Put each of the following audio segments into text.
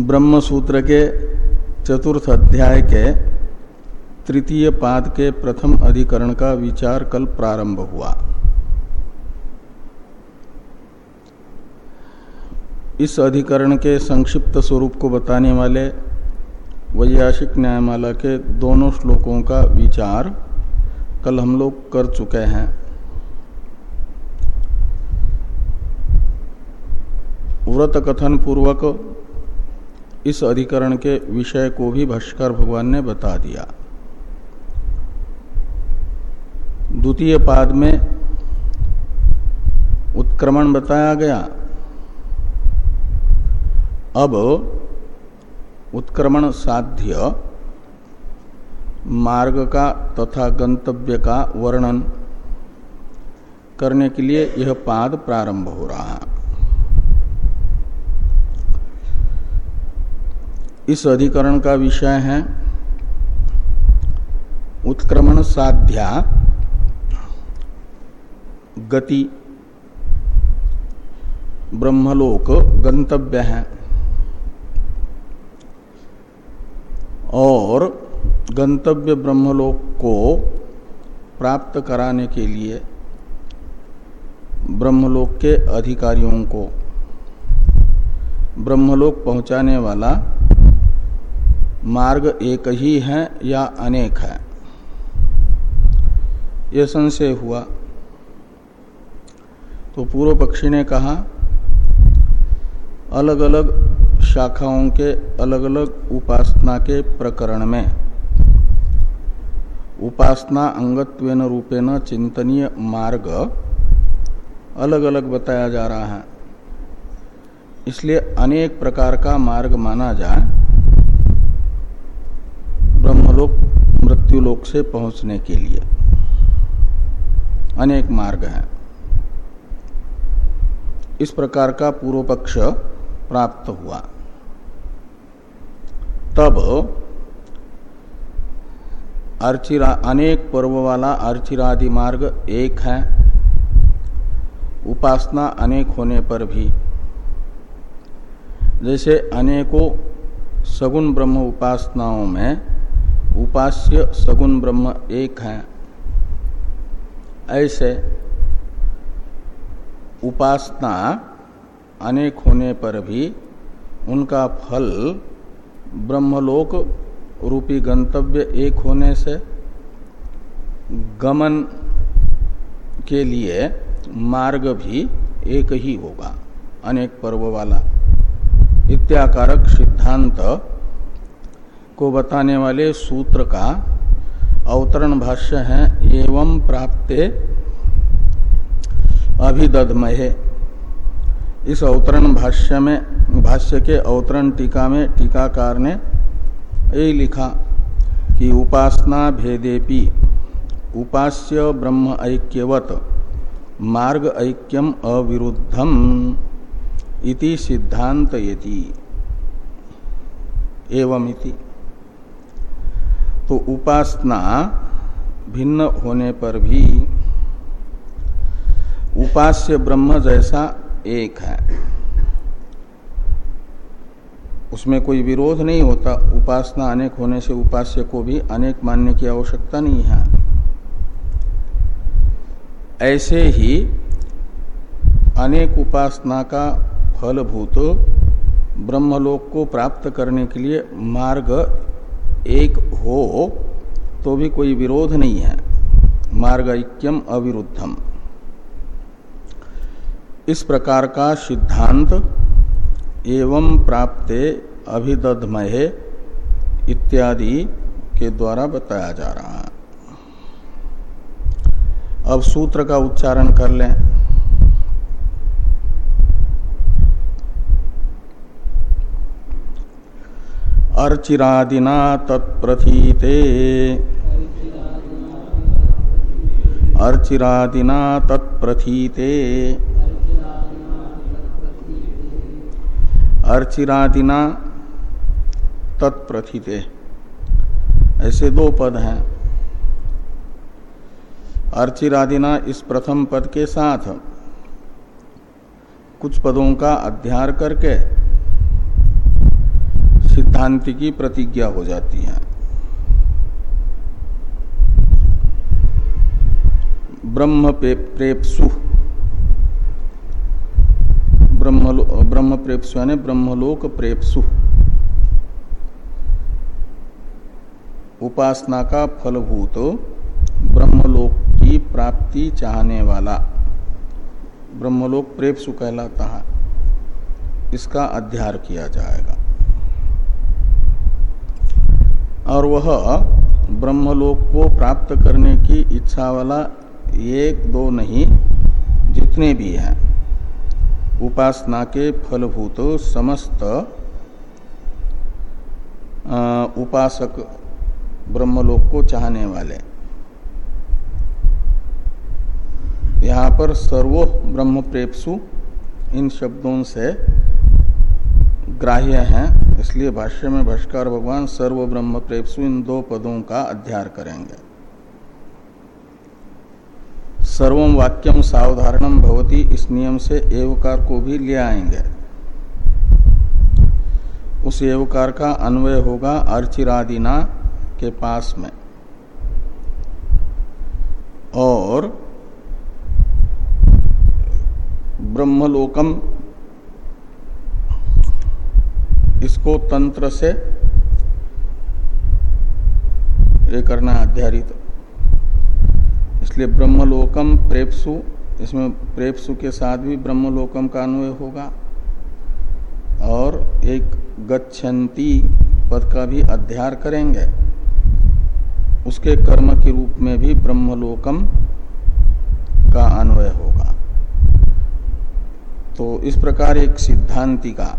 ब्रह्म सूत्र के चतुर्थ अध्याय के तृतीय पाद के प्रथम अधिकरण का विचार कल प्रारंभ हुआ। इस अधिकरण के संक्षिप्त स्वरूप को बताने वाले वैयासिक न्यायमाला के दोनों श्लोकों का विचार कल हम लोग कर चुके हैं। व्रत कथन पूर्वक इस अधिकरण के विषय को भी भाष्कर भगवान ने बता दिया। द्वितीय पाद में उत्क्रमण बताया गया। अब उत्क्रमण साध्य मार्ग का तथा गंतव्य का वर्णन करने के लिए यह पाद प्रारंभ हो रहा है। इस अधिकरण का विषय है उत्क्रमण साध्या गति ब्रह्मलोक गंतव्य है और गंतव्य ब्रह्मलोक को प्राप्त कराने के लिए ब्रह्मलोक के अधिकारियों को ब्रह्मलोक पहुँचाने वाला मार्ग एक ही है या अनेक है? यह संशय हुआ। तो पूर्व पक्षी ने कहा अलग अलग शाखाओं के अलग अलग उपासना के प्रकरण में उपासना अंगत्वेन रूपेण चिंतनीय मार्ग अलग अलग बताया जा रहा है। इसलिए अनेक प्रकार का मार्ग माना जाए ब्रह्मलोक मृत्युलोक से पहुँचने के लिए। अनेक मार्ग हैं। इस प्रकार का पूर्व पक्ष प्राप्त हुआ। तब अर्चिरा, अनेक पर्व वाला अर्चिरादि मार्ग एक है। उपासना अनेक होने पर भी। जैसे अनेकों सगुण ब्रह्म उपासनाओं में उपास्य सगुण ब्रह्म एक है। ऐसे उपासना अनेक होने पर भी उनका फल ब्रह्मलोक रूपी गंतव्य एक होने से गमन के लिए मार्ग भी एक ही होगा, अनेक पर्व वाला। इत्याकारक सिद्धांत को बताने वाले सूत्र का अवतरण भाष्य है, एवं प्राप्ते अभिदधमहे। इस अवतरण भाष्य में, भाष्य के अवतरण टीका में टीकाकार ने यही लिखा कि उपासना भेदेपि, उपास्य ब्रह्म ऐक्यवत, मार्ग ऐक्यम अविरुद्धम इति सिद्धांत यति। एवं इति तो उपासना भिन्न होने पर भी उपास्य ब्रह्म जैसा एक है। उसमें कोई विरोध नहीं होता। उपासना अनेक होने से उपास्य को भी अनेक मानने की आवश्यकता नहीं है। ऐसे ही अनेक उपासना का फलभूत ब्रह्मलोक को प्राप्त करने के लिए मार्ग एक हो तो भी कोई विरोध नहीं है। मार्ग ऐक्यम अविरुद्धम। इस प्रकार का सिद्धांत एवं प्राप्ते अभिदधमहे इत्यादि के द्वारा बताया जा रहा है। अब सूत्र का उच्चारण कर लें। अर्चिरादिना तत्प्रथीते। अर्चिरादिना तत्प्रथीते। अर्चिरादिना तत्प्रथिते। ऐसे दो पद हैं। अर्चिरादिना इस प्रथम पद के साथ कुछ पदों का अध्यार करके सिद्धांति की प्रतिज्ञा हो जाती है। ब्रह्म प्रेपसु। ब्रह्म ब्रह्म प्रेपसु यानी ब्रह्मलोक प्रेपसु। उपासना का फलभूत ब्रह्मलोक की प्राप्ति चाहने वाला। ब्रह्मलोक प्रेपसु कहलाता है। इसका अध्यार किया जाएगा। और वह ब्रह्मलोक को प्राप्त करने की इच्छा वाला एक दो नहीं, जितने भी हैं। उपासना के फलभूत समस्त उपासक ब्रह्मलोक को चाहने वाले। यहाँ पर सर्वो ब्रह्म प्रेपसु इन शब्दों से ग्राह्य हैं। इसलिए भाष्य में भाष्कर भगवान सर्व ब्रह्म प्रेपसु इन दो पदों का अध्यार करेंगे। सर्वम वाक्यम सावधारणम भवती, इस नियम से एवकार को भी ले आएँगे। उस एवकार का अन्वय होगा अर्चिरादिना के पास में। और ब्रह्मलोकम इसको तंत्र से ये करना अध्यारित। इसलिए ब्रह्मलोकम प्रेपसु, इसमें प्रेपसु के साथ भी ब्रह्मलोकम का अन्वय होगा। और एक गच्छन्ति पद का भी अध्यार करेंगे। उसके कर्म के रूप में भी ब्रह्मलोकम का अन्वय होगा। तो इस प्रकार एक सिद्धांति का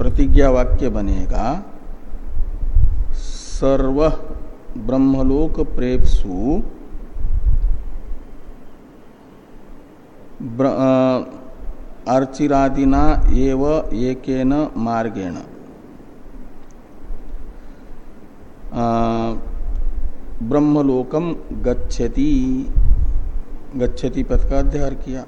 प्रतिज्ञा वाक्य बनेगा, सर्व ब्रह्मलोक प्रेपसु अर्चिरादिना एव एकेन मार्गेण। ब्रह्मलोकम गच्छति गच्छति पद का अध्ययन किया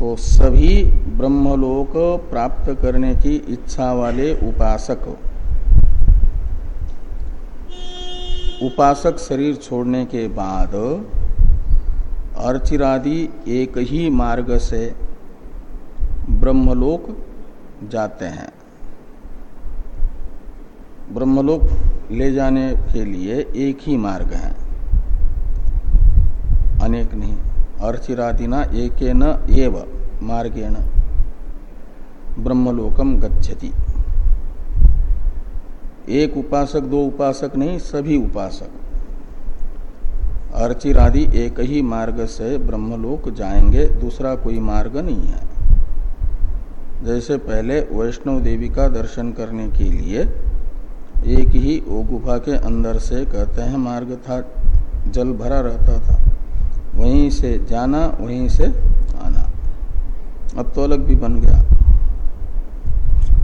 तो सभी ब्रह्मलोक प्राप्त करने की इच्छा वाले उपासक। उपासक शरीर छोड़ने के बाद अर्चिरादि एक ही मार्ग से ब्रह्मलोक जाते हैं। ब्रह्मलोक ले जाने के लिए एक ही मार्ग है। अनेक नहीं। अर्चिरादिना एक एव मार्गेण ब्रह्मलोकम गच्छति। एक उपासक, दो उपासक नहीं, सभी उपासक। अर्चिरादि एक ही मार्ग से ब्रह्मलोक जाएँगे, दूसरा कोई मार्ग नहीं है। जैसे पहले वैष्णव देवी का दर्शन करने के लिए एक ही वो गुफा के अंदर से कहते हैं, मार्ग था, जल भरा रहता था। वहीं से जाना, वहीं से आना। अब तो अलग भी बन गया।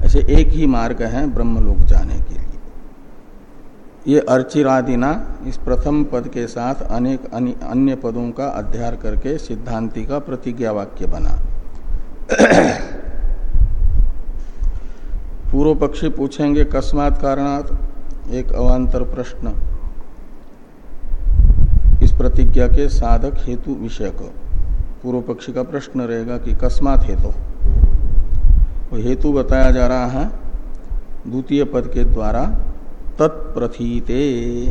ऐसे एक ही मार्ग है ब्रह्मलोक जाने के लिए। ये अर्चिरादिना इस प्रथम पद के साथ अनेक अन्य पदों का अध्यार करके सिद्धांति का प्रतिज्ञा वाक्य बना। पूर्व पक्षी पूछेंगे, कस्मात कारणात? एक अवान्तर प्रश्न। इस प्रतिज्ञा के साधक हेतु विषय को पूर्व पक्षी का प्रश्न रहेगा कि कस्मात हेतु? तो हेतु बताया जा रहा है, द्वितीय पद के द्वारा, तत्प्रथीते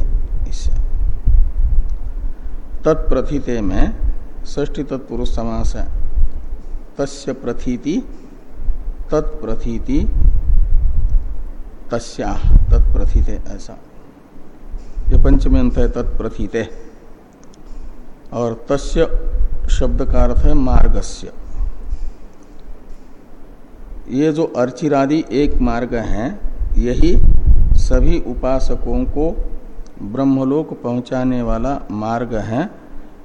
तत्प्रथीते में ष्टी तत्पुरुष समास है। तस्य प्रथीति, तत्प्रथीति, तस्या तत्प्रथीते ऐसा। ये पंचमी अंत है, तत्प्रथीते। और तस्य शब्द का अर्थ है मार्गस्य। ये जो अर्चिरादि एक मार्ग है, यही सभी उपासकों को ब्रह्मलोक पहुँचाने वाला मार्ग है,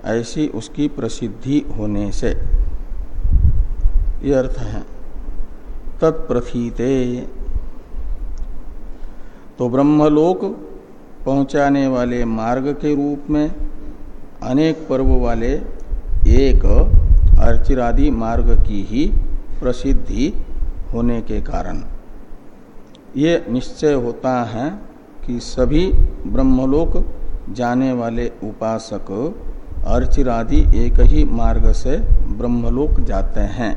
ऐसी उसकी प्रसिद्धि होने से। ये अर्थ है। तत्प्रथीते। तो ब्रह्मलोक पहुँचाने वाले मार्ग के रूप में अनेक पर्व वाले एक अर्चिरादि मार्ग की ही प्रसिद्धि होने के कारण। ये निश्चय होता है कि सभी ब्रह्मलोक जाने वाले उपासक अर्चिरादि एक ही मार्ग से ब्रह्मलोक जाते हैं।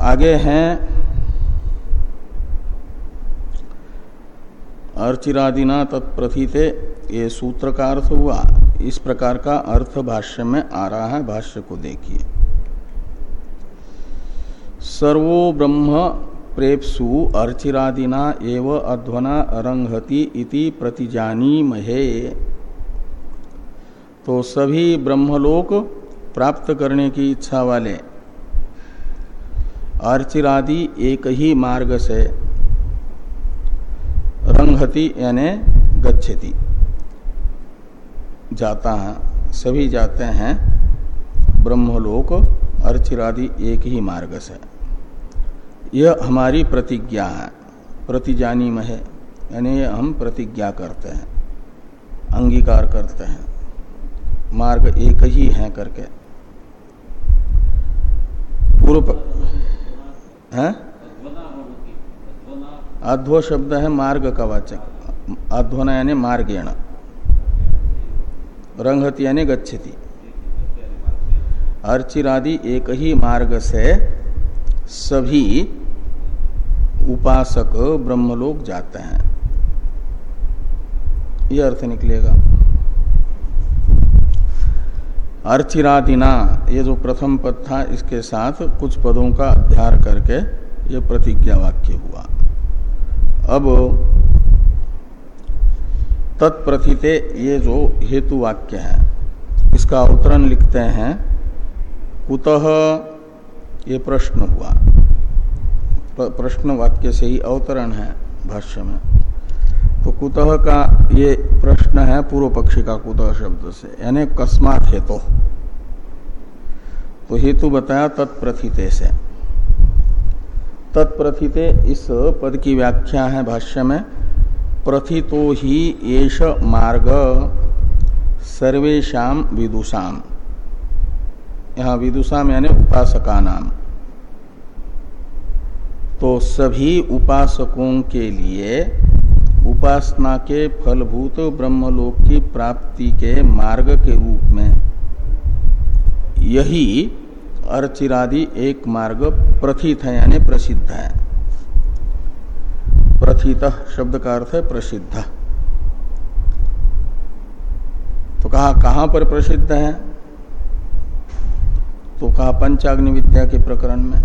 आगे हैं अर्चिरादिना तत्प्रथिते ये सूत्र का अर्थ हुआ। इस प्रकार का अर्थ भाष्य में आ रहा है, भाष्य को देखिए। सर्वो ब्रह्म प्रेप्सु अर्चिरादिना एव अध्वना रंगति इति प्रतिजानी महे तो सभी ब्रह्मलोक प्राप्त करने की इच्छा वाले अर्चिरादि एक ही मार्ग से रंगति यानी गच्छति। जाता है, सभी जाते हैं, ब्रह्मलोक अर्चिरादि एक ही मार्ग से। यह हमारी प्रतिज्ञा है, प्रतिजानी में है यानी हम प्रतिज्ञा करते हैं, अंगीकार करते हैं। मार्ग एक ही है करके। पूर्व है? अध्व शब्द है मार्ग का वाचक। अध्वना यानी मार्गेण रंगति यानी गच्छति। अर्चिरादि एक ही मार्ग से सभी उपासक ब्रह्मलोक जाते हैं। यह अर्थ निकलेगा। अर्चिरादिना, ये जो प्रथम पद था, इसके साथ कुछ पदों का अध्यार करके ये प्रतिज्ञा वाक्य हुआ। अब तत्प्रथिते ये जो हेतु वाक्य है, इसका अवतरण लिखते हैं, कुतः ये प्रश्न हुआ। प्रश्न वाक्य से ही अवतरण है भाष्य में। तो कुतः का ये प्रश्न है पूर्व पक्षी का कुतः शब्द से, यानी कस्मात हेतु। तो हेतु बताया तत्प्रथिते से। तत्प्रथिते इस पद की व्याख्या है भाष्य में। प्रथितो ही येष मार्ग सर्वेशा विदुषाम। यहाँ विदुषाम यानी उपासका नाम तो सभी उपासकों के लिए उपासना के फलभूत ब्रह्मलोक की प्राप्ति के मार्ग के रूप में यही अर्चिरादि एक मार्ग प्रथित है, यानी प्रसिद्ध है। प्रथित शब्द का अर्थ है प्रसिद्ध। तो कहा, कहाँ पर प्रसिद्ध है? तो कहा, पंचाग्नि विद्या के प्रकरण में।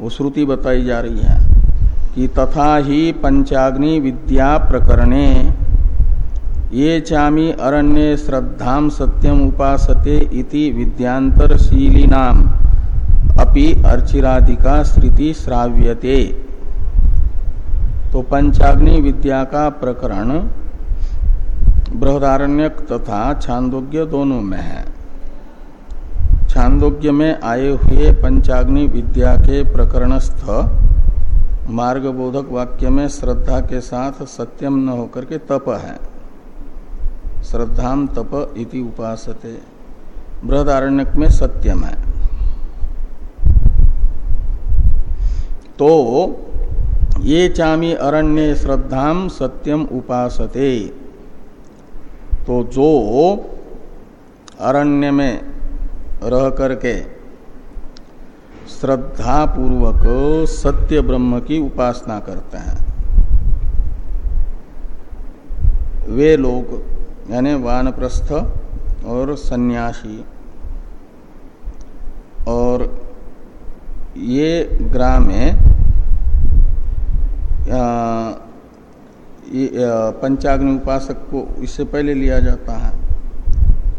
वो श्रुति बताई जा रही है कि तथा ही पंचाग्नि विद्या प्रकरणे ये चामी अरण्य श्रद्धा सत्यम उपासते इति विद्यांतरशीलीनाम अपि अर्चिरादिका स्थिति श्राव्यते। तो पंचाग्नि विद्या का प्रकरण, बृहदारण्यक तथा छांदोग्य दोनों में है। छांदोग्य में आए हुए पंचाग्नि विद्या के प्रकरणस्थ मार्गबोधक वाक्य में श्रद्धा के साथ सत्यम न होकर के तप है। श्रद्धाम तप इति उपासते। बृहदारण्यक में सत्यम है। तो ये चामी अरण्य श्रद्धाम सत्यम उपासते। तो जो अरण्य में रह करके श्रद्धा पूर्वक सत्य ब्रह्म की उपासना करते हैं, वे लोग यानी वानप्रस्थ और सन्यासी। और ये ग्रामे पंचाग्नि उपासक को इससे पहले लिया जाता है।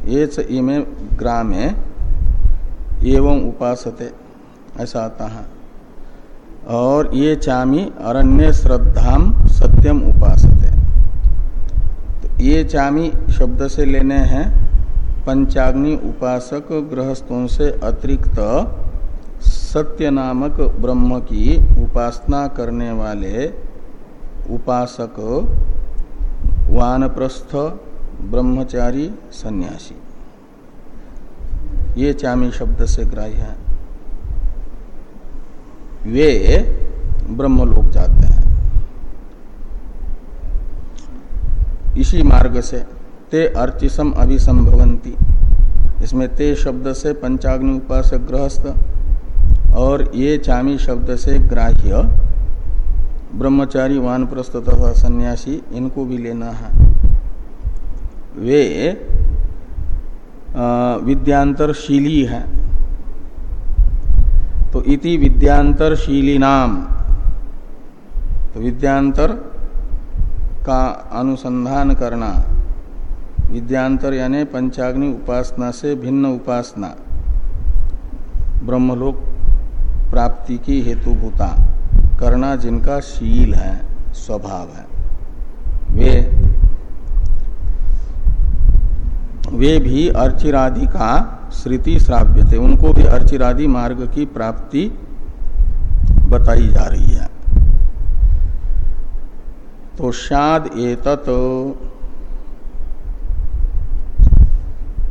ये इमे ग्रामे एवं उपासते, ऐसा आता है। और ये चामी अरण्य श्रद्धाम सत्यम चामी शब्द से लेने हैं। पंचाग्नि उपासक गृहस्थों से अतिरिक्त सत्य नामक ब्रह्म की उपासना करने वाले उपासक, वानप्रस्थ, ब्रह्मचारी, सन्यासी। ये चामी शब्द से ग्राह्य है। वे ब्रह्मलोक जाते हैं। इसी मार्ग से ते अर्चिसम अभिसंभवंती इसमें ते शब्द से पंचाग्नि उपासक गृहस्थ और ये चामी शब्द से ग्राह्य ब्रह्मचारी, वानप्रस्थ तथा सन्यासी, इनको भी लेना है। वे विद्यांतरशीली है। तो इति विद्यांतरशीली नाम तो विद्यांतर का अनुसंधान करना। विद्यांतर यानी पंचाग्नि उपासना से भिन्न उपासना। ब्रह्मलोक प्राप्ति की हेतुभूता। करना जिनका शील है, स्वभाव है। वे वे भी अर्चिरादि का श्रुति श्राव्य थे। उनको भी अर्चिरादि मार्ग की प्राप्ति बताई जा रही है। तो शाद एतत।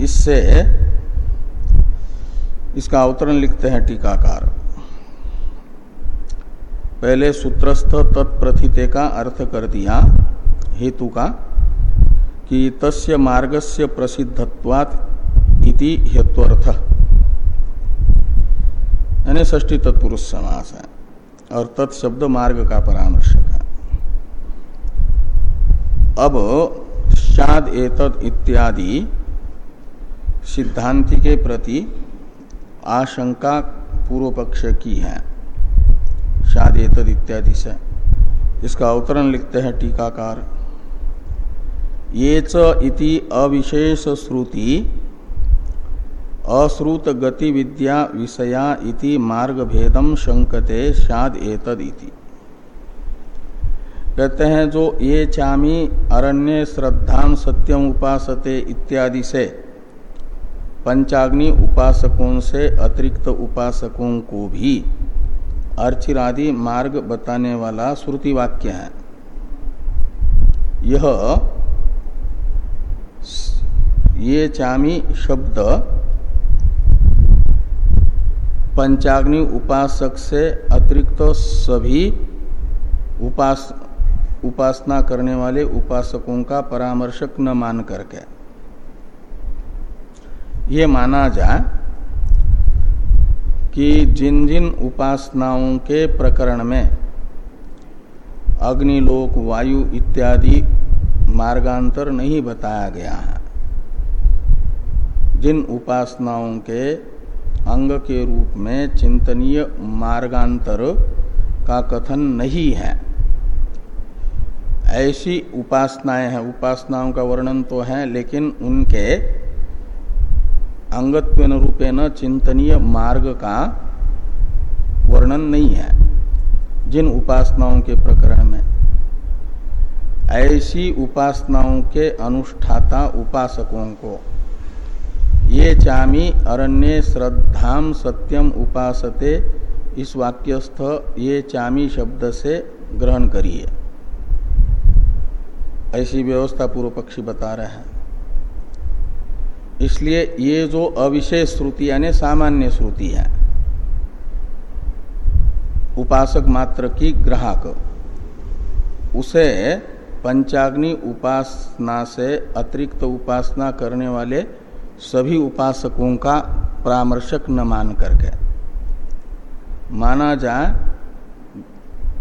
इससे इसका अवतरण लिखते हैं टीकाकार। पहले सूत्रस्थ तत्प्रथिते का अर्थ कर दिया, हेतु का, कि तस्य मार्गस्य प्रसिद्धत्वात् इति हेत्वर्थ यानी ष्टी तत्पुरुष समास है, और तत्शब्द मार्ग का परामर्शक है। अब शाद एतद इत्यादि सिद्धांति के प्रति आशंका पूर्व पक्ष की है। शादेतद इत्यादि से। इसका अवतरण लिखते हैं टीकाकार। ये च इति अविशेष श्रुति, अश्रुत गति विद्या विषया इति मार्ग भेदम शंकते शाद एतद इति। कहते हैं जो ये चामी अरण्य श्रद्धा सत्यम उपासते इत्यादि से, पंचाग्नि उपासकों से, अतिरिक्त उपासकों को भी अर्चिरादि मार्ग बताने वाला श्रुति वाक्य है। यह ये चामी शब्द पंचाग्नि उपासक से अतिरिक्त सभी उपास उपासना करने वाले उपासकों का परामर्शक न मान करके। ये माना जाए कि जिन जिन उपासनाओं के प्रकरण में अग्निलोक वायु इत्यादि मार्गांतर नहीं बताया गया है, जिन उपासनाओं के अंग के रूप में चिंतनीय मार्गांतर का कथन नहीं है ऐसी उपासनाएँ हैं, उपासनाओं का वर्णन तो है, लेकिन उनके अंगत्वेन रूपेण चिंतनीय मार्ग का वर्णन नहीं है, जिन उपासनाओं के प्रकरण में। ऐसी उपासनाओं के अनुष्ठाता उपासकों को, ये चामी अरण्य श्रद्धाम सत्यम उपासते, इस वाक्यस्थ ये चामी शब्द से ग्रहण करिए। ऐसी व्यवस्था पूर्व पक्षी बता रहे हैं। इसलिए ये जो अविशेष श्रुति यानी सामान्य श्रुति है, उपासक मात्र की ग्राहक, उसे पंचाग्नि उपासना से अतिरिक्त उपासना करने वाले सभी उपासकों का परामर्शक न मान करके। माना जाए,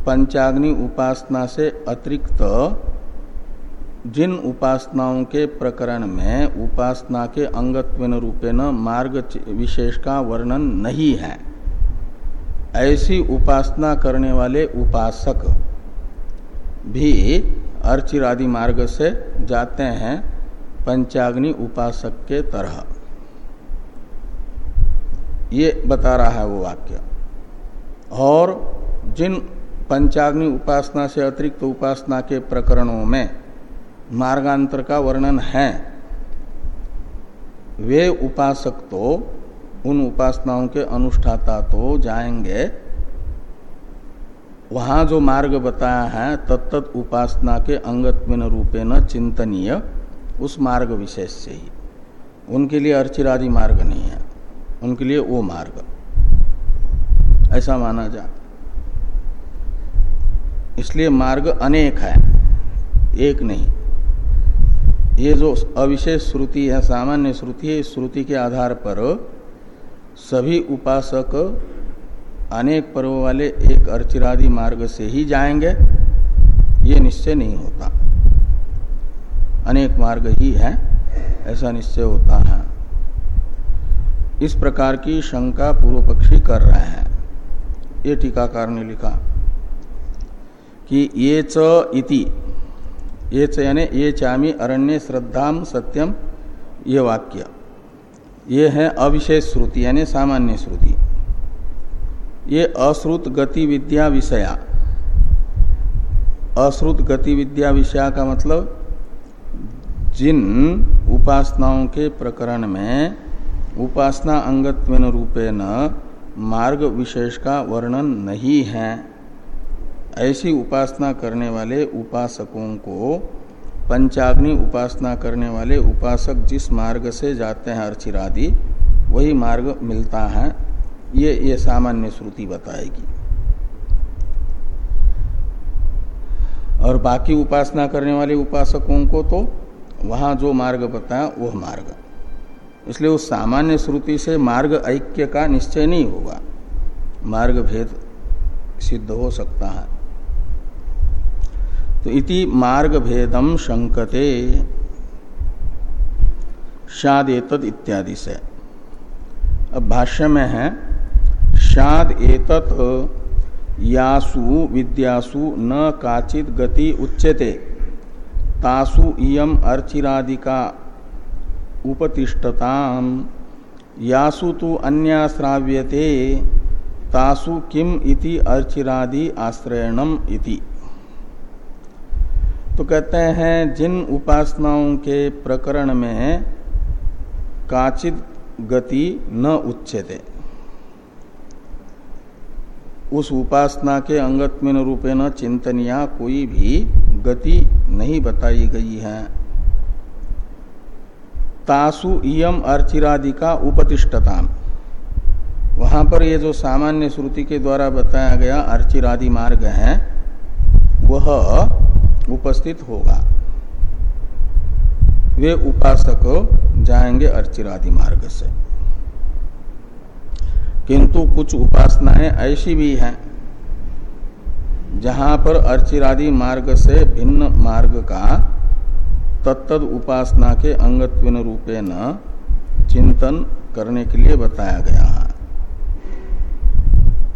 पंचाग्नि उपासना से अतिरिक्त जिन उपासनाओं के प्रकरण में उपासना के अंगत्वेन रूपेण मार्ग विशेष का वर्णन नहीं है। ऐसी उपासना करने वाले उपासक भी अर्चिरादि मार्ग से जाते हैं पंचाग्नि उपासक के तरह। ये बता रहा है वो वाक्य। और जिन पंचाग्नि उपासना से अतिरिक्त उपासना के प्रकरणों में मार्गांतर का वर्णन है। वे उपासक तो उन उपासनाओं के अनुष्ठाता तो जाएँगे। वहाँ जो मार्ग बताया है तत्त उपासना के अंगत्विन रूपे न चिंतनीय, उस मार्ग विशेष से ही। उनके लिए अर्चिरादि मार्ग नहीं है, उनके लिए वो मार्ग। ऐसा माना जा। इसलिए मार्ग अनेक है, एक नहीं। ये जो अविशेष श्रुति है सामान्य श्रुति है, इस श्रुति के आधार पर सभी उपासक अनेक पर्व वाले एक अर्चिरादि मार्ग से ही जाएँगे। ये निश्चय नहीं होता। अनेक मार्ग ही है, ऐसा निश्चय होता है। इस प्रकार की शंका पूर्व पक्षी कर रहे हैं। ये टीकाकार ने लिखा कि ये च इति। ये च यानी ये चामी अरण्य श्रद्धाम सत्यम ये वाक्य। ये है अविशेष श्रुति, यानी सामान्य श्रुति। ये अश्रुत गति विद्या विषया। अश्रुत गति विद्या विषया का मतलब जिन उपासनाओं के प्रकरण में उपासना अंगत्व रूपेण मार्ग विशेष का वर्णन नहीं है। ऐसी उपासना करने वाले उपासकों को पंचाग्नि उपासना करने वाले उपासक जिस मार्ग से जाते हैं अर्चिरादि, वही मार्ग मिलता है। ये ये सामान्य श्रुति बताएगी। और बाकी उपासना करने वाले उपासकों को तो वहाँ जो मार्ग बताया, वह मार्ग। इसलिए उस सामान्य श्रुति से मार्ग ऐक्य का निश्चय नहीं होगा। मार्ग भेद सिद्ध हो सकता है। तो इति मार्ग भेदम शंकते शाद एतद इत्यादि से। अब भाष्य में है, शाद एतत यासु विद्यासु न काचित गति उच्यते। तासु इयम अर्चिरादिका उपतिष्ठता यासु तो अन्याश्राव्यते, तासु किम इति अर्चिरादि आश्रयणम इति। तो कहते हैं, जिन उपासनाओं के प्रकरण में काचित गति न उच्चते, उस उपासना के अंगत में रूपे न चिंतनिया कोई भी गति नहीं बताई गई है। तासु इयम अर्चिरादि का उपतिष्ठता वहाँ पर ये जो सामान्य श्रुति के द्वारा बताया गया अर्चिरादि मार्ग है, वह उपस्थित होगा। वे उपासक जाएँगे अर्चिरादि मार्ग से। किंतु कुछ उपासनाएँ ऐसी भी हैं, जहाँ पर अर्चिरादि मार्ग से भिन्न मार्ग का तत्द उपासना के अंगत्व रूपे न चिंतन करने के लिए बताया गया है।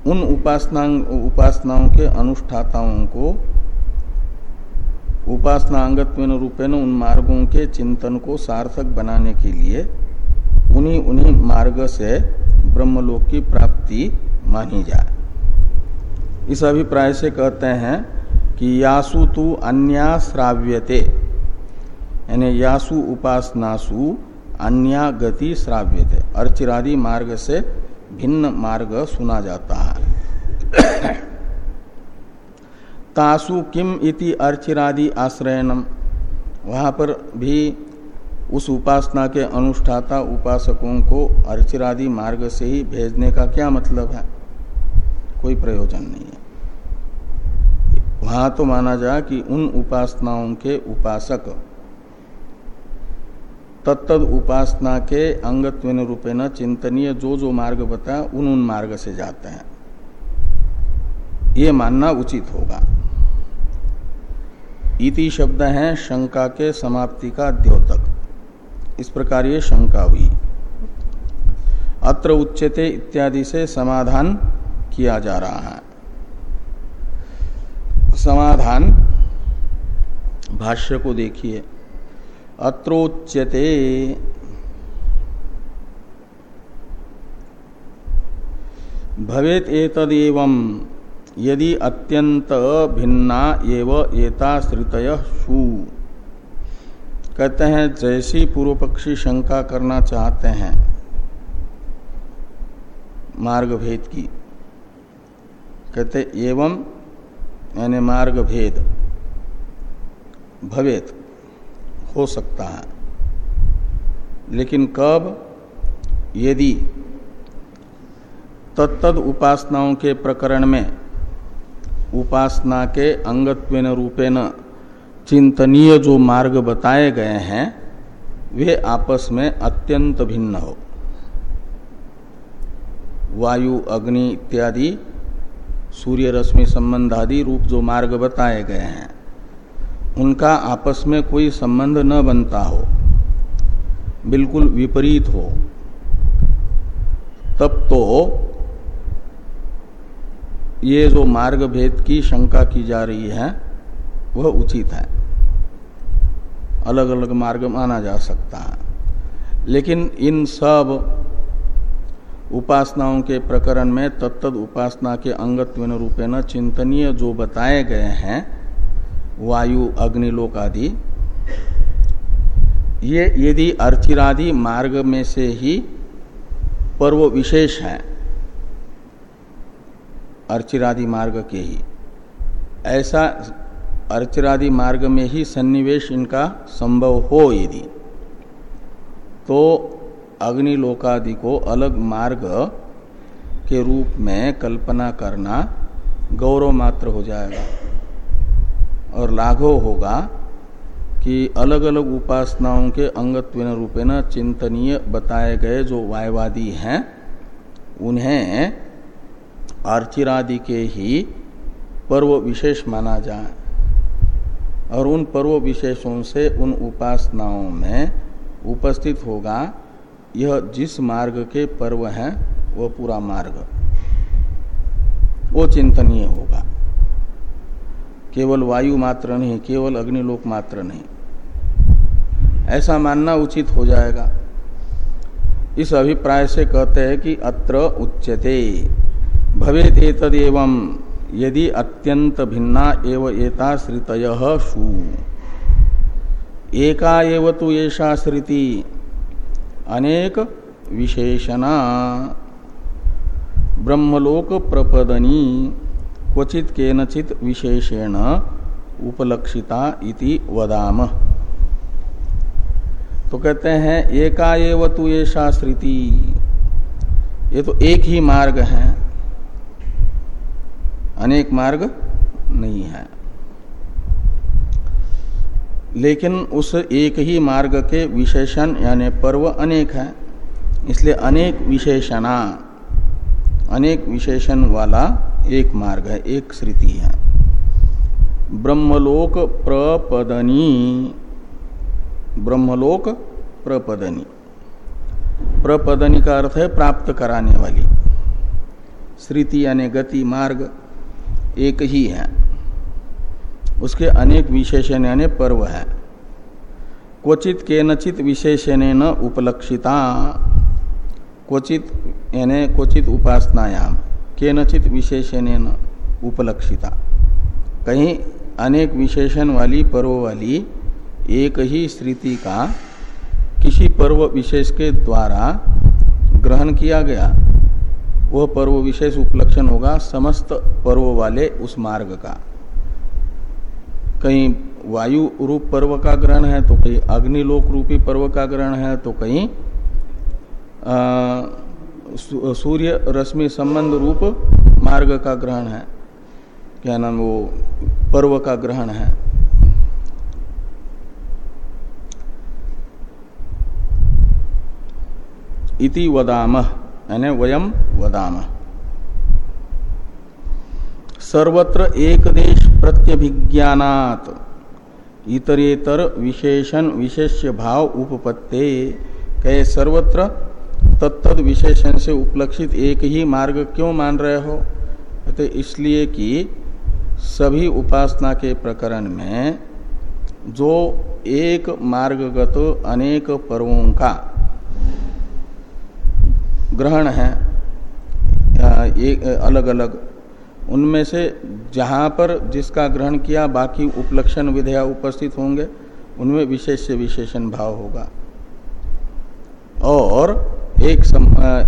उन उपासना उपासनाओं के अनुष्ठाताओं को उपासना अंगत्व रूपेण उन मार्गों के चिंतन को सार्थक बनाने के लिए उन्हीं उन्हीं मार्ग से ब्रह्मलोक की प्राप्ति मानी जाए। इस अभिप्राय से कहते हैं कि यासु तु अन्याश्राव्यते यानी यासु उपासनासु अन्या गति श्राव्य थे अर्चिरादि मार्ग से भिन्न मार्ग सुना जाता है। तासु किम इति अर्चिरादि आश्रयनम। वहाँ पर भी उस उपासना के अनुष्ठाता उपासकों को अर्चिरादि मार्ग से ही भेजने का क्या मतलब है? कोई प्रयोजन नहीं है। वहाँ तो माना जा कि उन उपासनाओं के उपासक तत्द उपासना के अंगत्व रूपे न चिंतनीय जो जो मार्ग बताया, उन उन मार्ग से जाते हैं। ये मानना उचित होगा। इति शब्द है शंका के समाप्ति का द्योतक इस प्रकार ये शंका हुई। अत्र उच्चते इत्यादि से समाधान किया जा रहा है। समाधान भाष्य को देखिए। अत्रोच्यते भवेत एतदेव यदि अत्यंत भिन्ना एव एताश्रित शु। कहते हैं, जैसी पूर्व पक्षी शंका करना चाहते हैं, मार्ग भेद की। कहते, एवं यानी मार्ग भेद भवेत हो सकता है। लेकिन कब? यदि तत्द उपासनाओं के प्रकरण में उपासना के अंगत्वेन रूपेण चिंतनीय जो मार्ग बताए गए हैं, वे आपस में अत्यंत भिन्न हो। वायु, अग्नि इत्यादि सूर्य रश्मि संबंध आदि रूप जो मार्ग बताए गए हैं, उनका आपस में कोई संबंध न बनता हो, बिल्कुल विपरीत हो तब तो ये जो मार्ग भेद की शंका की जा रही है, वह उचित है। अलग अलग मार्ग माना जा सकता है। लेकिन इन सब उपासनाओं के प्रकरण में तत्त उपासना के अंगत्व रूपेण चिंतनीय जो बताए गए हैं, वायु, अग्निलोक आदि, ये यदि अर्चिरादि मार्ग में से ही पर्व विशेष है अर्चिरादि मार्ग के ही। ऐसा अर्चरादि मार्ग में ही सन्निवेश इनका संभव हो यदि तो अग्निलोकादि को अलग मार्ग के रूप में कल्पना करना गौरव मात्र हो जाएगा। और लाघव होगा कि अलग अलग उपासनाओं के अंगत्व रूपेण चिंतनीय बताए गए जो वायवादी हैं, उन्हें अर्चिरादि के ही पर्व विशेष माना जाए और उन पर्व विशेषों से उन उपासनाओं में उपस्थित होगा। यह जिस मार्ग के पर्व हैं वह पूरा मार्ग। वो चिंतनीय होगा। केवल वायु मात्र नहीं, केवल अग्निलोक मात्र नहीं। ऐसा मानना उचित हो जाएगा। इस अभिप्राय से कहते हैं कि अत्र उच्यते। भवेत एतदेवं यदि अत्यंत भिन्ना एव एता श्रितय शु। एका एव तो येषा श्रुति, अनेक विशेषणा। ब्रह्मलोक प्रपदनी क्वचित केनचित विशेषेण उपलक्षिता इति वदाम। तो कहते हैं, एका एव तु येषा श्रुति, ये तो एक ही मार्ग है। अनेक मार्ग नहीं है। लेकिन उस एक ही मार्ग के विशेषण यानी पर्व अनेक है। इसलिए अनेक विशेषणा, अनेक विशेषण वाला एक मार्ग है, एक श्रुति है। ब्रह्मलोक प्रपदनी ब्रह्मलोक प्रपदनी। प्रपदनी का अर्थ है प्राप्त कराने वाली। श्रुति यानी गति मार्ग एक ही है। उसके अनेक विशेषण यानी पर्व है। क्वचित के नचित विशेषण न उपलक्षिता, क्वचित यानी क्वचित उपासनायाम के नचित विशेषण न उपलक्षिता। कहीं अनेक विशेषण वाली पर्व वाली एक ही स्थिति का किसी पर्व विशेष के द्वारा ग्रहण किया गया। वह पर्व विशेष उपलक्षण होगा समस्त पर्व वाले उस मार्ग का। कहीं वायु रूप पर्व का ग्रहण है तो कहीं अग्निलोक रूपी पर्व का ग्रहण है तो कहीं सूर्य रश्मि संबंध रूप मार्ग का ग्रहण है। क्या नाम वो? पर्व का ग्रहण है। इति वदामह यानी वयम वदाम। सर्वत्र एक देश प्रत्यभिज्ञात इतरेतर विशेषण विशेष्य भाव उपपत्ते। कहे सर्वत्र तत्त विशेषण से उपलक्षित एक ही मार्ग क्यों मान रहे हो? तो इसलिए कि सभी उपासना के प्रकरण में जो एक मार्गगत अनेक पर्वों का ग्रहण है एक अलग अलग उनमें से जहाँ पर जिसका ग्रहण किया बाकी उपलक्षण विधेया उपस्थित होंगे उनमें विशेष से विशेषण भाव होगा। और एक सम,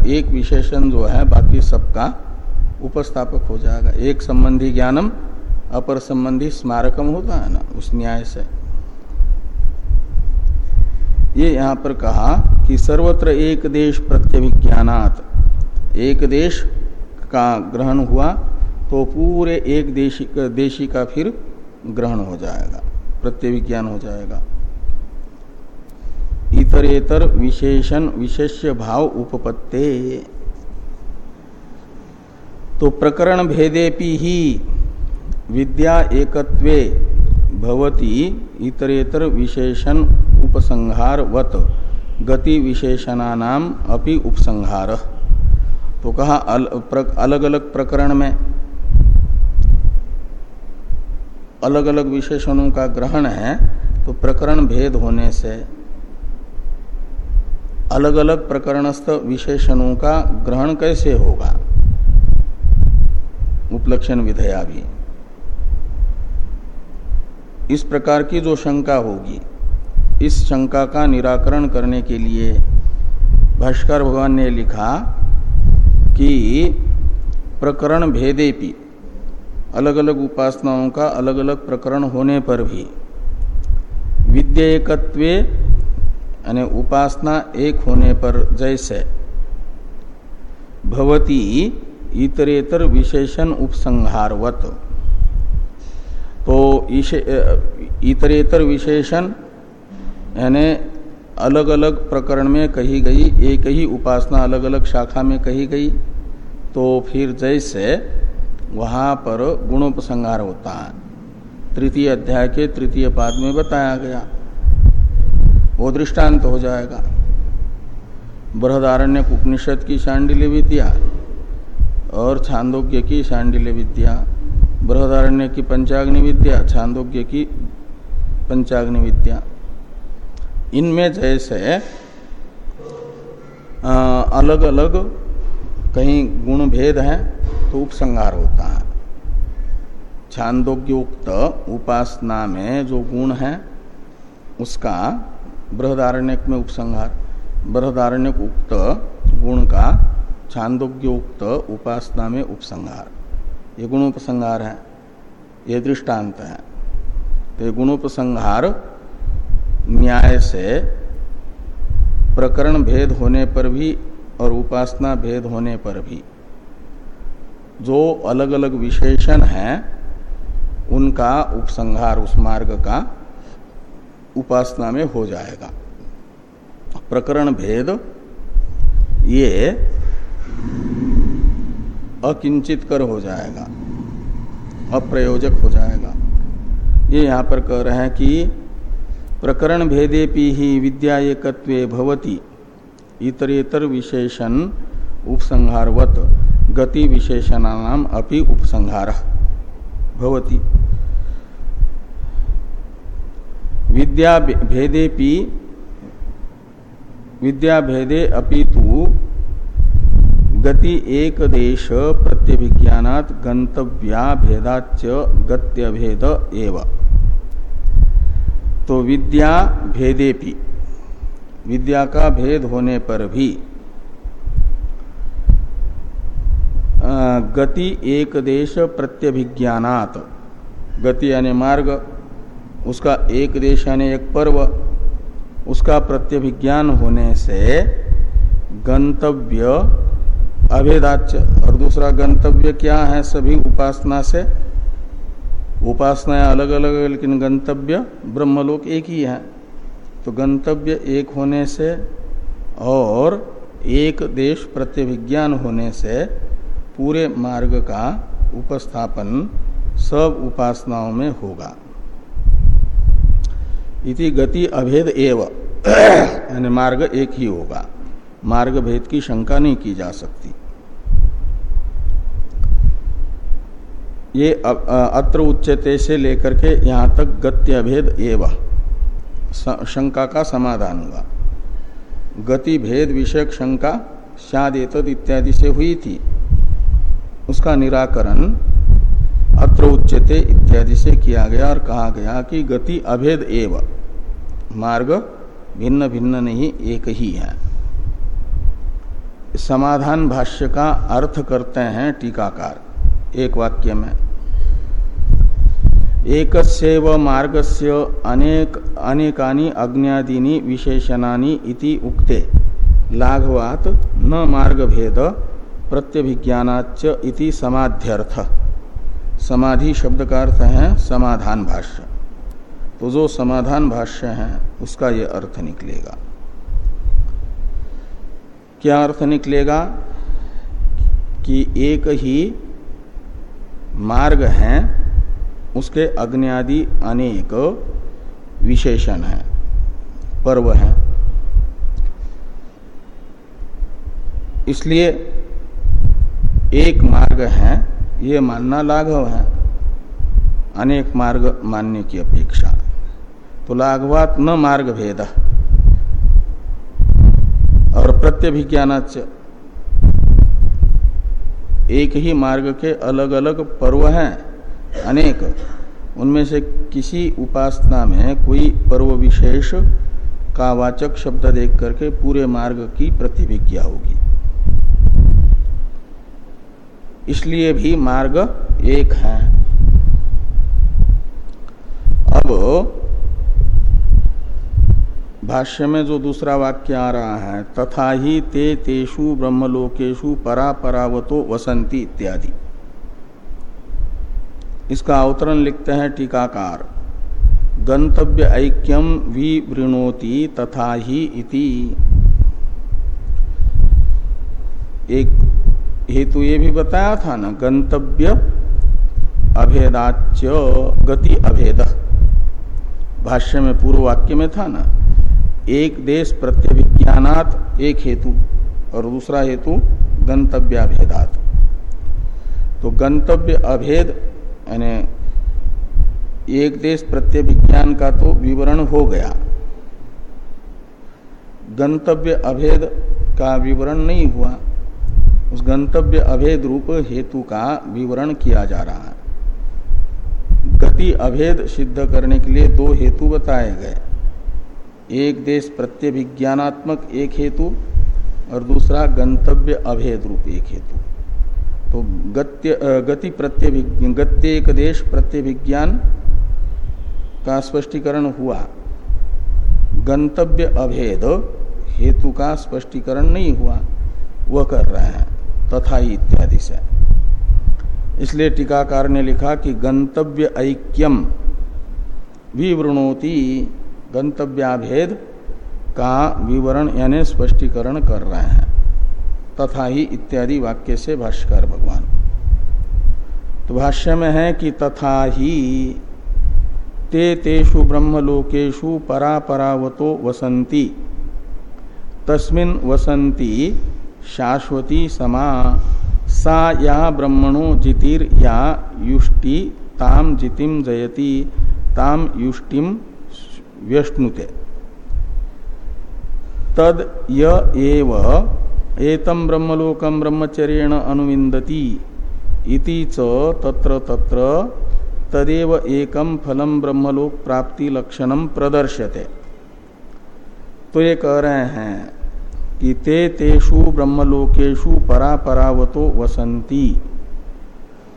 एक विशेषण जो है बाकी सबका उपस्थापक हो जाएगा। एक संबंधी ज्ञानम अपर संबंधी स्मारकम होता है ना उस न्याय से। ये यहाँ पर कहा कि सर्वत्र एक देश प्रत्यभिज्ञानात। एक देश का ग्रहण हुआ तो पूरे एक देशी देशी का फिर ग्रहण हो जाएगा प्रत्यविज्ञान हो जाएगा। इतरेतर विशेषण विशेष्य भाव उपपत्ते। तो प्रकरण भेदेपि ही विद्या एकत्वे भवती, इतरेतर विशेषण उपसंहार वत गति विशेषणानाम अपि उपसंहार। तो कहा अल, अलग अलग प्रकरण में अलग अलग विशेषणों का ग्रहण है तो प्रकरण भेद होने से अलग अलग प्रकरणस्थ विशेषणों का ग्रहण कैसे होगा? उपलक्षण विधया भी। इस प्रकार की जो शंका होगी इस शंका का निराकरण करने के लिए भाष्कर भगवान ने लिखा कि प्रकरण भेदेपी अलग अलग उपासनाओं का अलग अलग प्रकरण होने पर भी विद्येकत्वे यानी उपासना एक होने पर जैसे भवती इतरेतर विशेषण उपसंहारवत तो इतरेतर विशेषण यानी अलग अलग प्रकरण में कही गई, एक ही उपासना अलग अलग शाखा में कही गई तो फिर जैसे वहाँ पर गुणोपसंहार होता है। तृतीय अध्याय के तृतीय पाद में बताया गया। वो दृष्टांत तो हो जाएगा। बृहदारण्य उपनिषद की शांडिल्य विद्या और छांदोग्य की शांडिल्य विद्या, बृहदारण्य की पंचाग्नि विद्या, छांदोग्य की पंचाग्नि विद्या। इनमें जैसे अलग अलग कहीं गुण भेद हैं तो उपसंहार होता है। छांदोग्योक्त उपासना में जो गुण है, उसका बृहदारण्य में उपसंहार बृहदारण्य उक्त गुण का छांदोग्योक्त उपासना में उपसंहार। ये गुणोपसंहार है, ये दृष्टांत है। तो ये गुणोपसंहार न्याय से प्रकरण भेद होने पर भी और उपासना भेद होने पर भी जो अलग अलग विशेषण हैं, उनका उपसंहार, उस मार्ग का उपासना में हो जाएगा। प्रकरण भेद, ये अकिंचित कर हो जाएगा, अप्रयोजक हो जाएगा। ये यहाँ पर कह रहे हैं कि प्रकरण भेदेपि ही विद्या एकत्वे भवती। इतरेतर विशेषण उपसंहारवत। गति विशेषणानाम अपि उपसंहार भवति। विद्या भेदेपि विद्या भेदे अपितु गति एक देश प्रत्यभिज्ञात गंतव्या भेदाच गत्य भेद एव। तो विद्या भेदेपि। विद्या का भेद होने पर भी गति एक देश प्रत्यभिज्ञात गति यानी मार्ग, उसका एक देश यानी एक पर्व, उसका प्रत्यभिज्ञान होने से गंतव्य अभेदाच और दूसरा गंतव्य क्या है सभी उपासना से? उपासनाएँ अलग अलग है, लेकिन गंतव्य ब्रह्मलोक एक ही है। तो गंतव्य एक होने से और एक देश प्रत्यभिज्ञान होने से पूरे मार्ग का उपस्थापन सब उपासनाओं में होगा। इति गति अभेद एव। यानी मार्ग एक ही होगा। मार्ग भेद की शंका नहीं की जा सकती। ये अत्र उच्चते से लेकर के यहाँ तक गति अभेद एव शंका का समाधान हुआ। गति भेद विषयक शंका शाद इत्यादि से हुई थी। उसका निराकरण अत्र उच्चते इत्यादि से किया गया और कहा गया कि गति अभेद एव। मार्ग भिन्न भिन्न नहीं, एक ही है। समाधान भाष्य का अर्थ करते हैं टीकाकार। एक वाक्य में। एक मार्ग से अनेक, अनेकानि अज्ञादीनि विशेषणानि इति उक्ते। लाघवात न मार्ग भेद प्रत्यभिज्ञानाच इति समाध्यर्थ। समाधि शब्द का अर्थ है समाधान भाष्य। तो जो समाधान भाष्य है, उसका ये अर्थ निकलेगा। क्या अर्थ निकलेगा? कि एक ही मार्ग है, उसके अग्नि आदि अनेक विशेषण है, पर्व है। इसलिए एक मार्ग है, ये मानना लाघव है। अनेक मार्ग मानने की अपेक्षा। तो लाघवात न मार्ग भेद। और प्रत्यभिज्ञानाच एक ही मार्ग के अलग अलग पर्व हैं। अनेक। उनमें से किसी उपासना में कोई पर्व विशेष का वाचक शब्द देख करके पूरे मार्ग की प्रतिभिज्ञा होगी। इसलिए भी मार्ग एक है। अब भाष्य में जो दूसरा वाक्य आ रहा है, तथा ही ते तेषु ब्रह्मलोकेशु परा परावतो वसंती इत्यादि। इसका अवतरण लिखते हैं टीकाकार। गंतव्य ऐक्यम विवृणोति तथा ही इति। एक हेतु ये भी बताया था ना, गंतव्य अभेदाच गति अभेद। भाष्य में पूर्व वाक्य में था ना एक देश प्रत्यभिज्ञानात एक हेतु और दूसरा हेतु गंतव्याभेदात तो गंतव्य अभेद, यानी एक देश प्रत्यभिज्ञान का तो विवरण हो गया। गंतव्य अभेद का विवरण नहीं हुआ। उस गंतव्य अभेद रूप हेतु का विवरण किया जा रहा है। गति अभेद सिद्ध करने के लिए दो हेतु बताए गए। एक देश प्रत्यभिज्ञानात्मक एक हेतु और दूसरा गंतव्य अभेद रूप एक हेतु। तो गत्य गति प्रत्यभिज्ञ, गत्य एक देश प्रत्यभिज्ञान का स्पष्टीकरण हुआ। गंतव्य अभेद हेतु का स्पष्टीकरण नहीं हुआ। वह कर रहे हैं, तथा इत्यादि से। इसलिए टीकाकार ने लिखा कि गंतव्य ऐक्यम विवृणोति गंतव्याभेद का विवरण यानी स्पष्टीकरण कर रहे हैं। तथा ही इत्यादि वाक्य से भाष्कर भगवान। तो भाष्य में है कि तथा ही ते तेषु ब्रह्मलोकेशु परापरावतो वसंती तस्मिन शाश्वती समा, सा या ब्रह्मणो जितिर या युष्टि ताम जितिम जयति ताम युष्टिम व्यश्नुते तद य एव एतम ब्रह्मलोकम ब्रह्मचर्येण अनुविंदति इति च तत्र तत्र तदेव एकम फलम ब्रह्मलोक प्राप्ति लक्षणम प्रदर्श्यते। तो ये कह रहे हैं कि ते तेषु ब्रह्मलोकेशु परापरावतो वसंती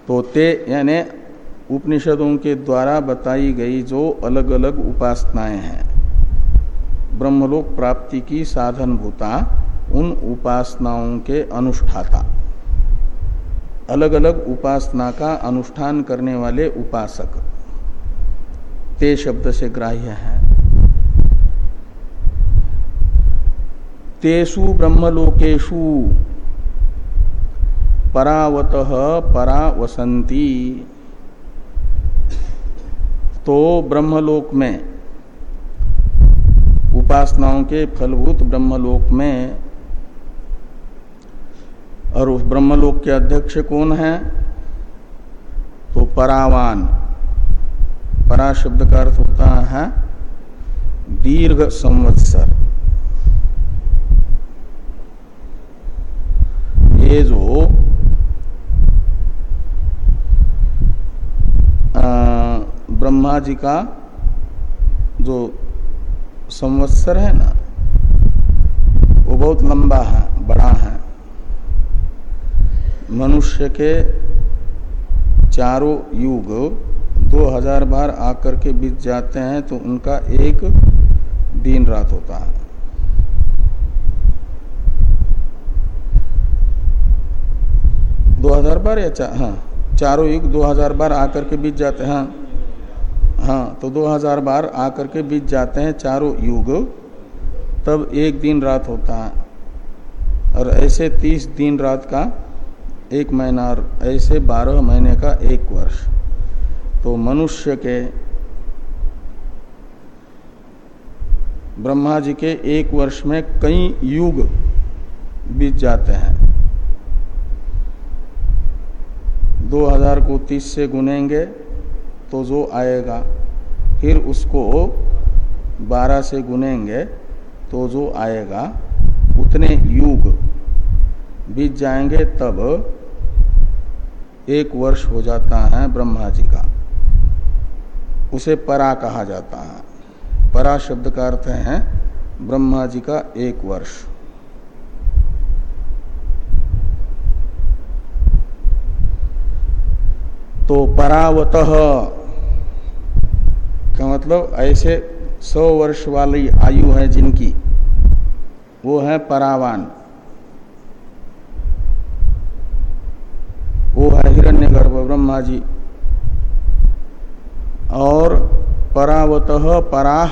तो ते यानी उपनिषदों के द्वारा बताई गई जो अलग अलग उपासनाएँ हैं। ब्रह्मलोक प्राप्ति की साधन भूता उन उपासनाओं के अनुष्ठाता। अलग अलग उपासना का अनुष्ठान करने वाले उपासक। ते शब्द से ग्राह्य है। तेसु ब्रह्मलोकेशु परावत परा वसंती तो ब्रह्मलोक में, उपासनाओं के फलभूत ब्रह्मलोक में, और उस ब्रह्मलोक के अध्यक्ष कौन है? तो परावान। परा शब्द का अर्थ होता है दीर्घ संवत्सर। ये जो ब्रह्मा जी का जो संवत्सर है ना, वो बहुत लंबा है, बड़ा है। मनुष्य के चारों युग दो हज़ार बार आकर के बीत जाते हैं तो उनका एक दिन रात होता है। दो हज़ार बार या चार हाँ चारों युग 2000 बार आकर के बीत जाते हैं। हाँ तो 2000 बार आकर के बीत जाते हैं चारों युग। तब एक दिन रात होता है। और ऐसे 30 दिन रात का एक महीना और ऐसे 12 महीने का एक वर्ष। तो मनुष्य के, ब्रह्मा जी के एक वर्ष में कई युग बीत जाते हैं। 2000 को 30 से गुनेंगे तो जो आएगा। फिर उसको 12 से गुनेंगे तो जो आएगा। उतने युग बीत जाएँगे, तब एक वर्ष हो जाता है ब्रह्मा जी का। उसे परा कहा जाता है। परा शब्द का अर्थ है ब्रह्मा जी का एक वर्ष। तो परावत का मतलब ऐसे सौ वर्ष वाली आयु है जिनकी, वो है परावान। वो है हिरण्यगर्भ ब्रह्मा जी। और परावत पराह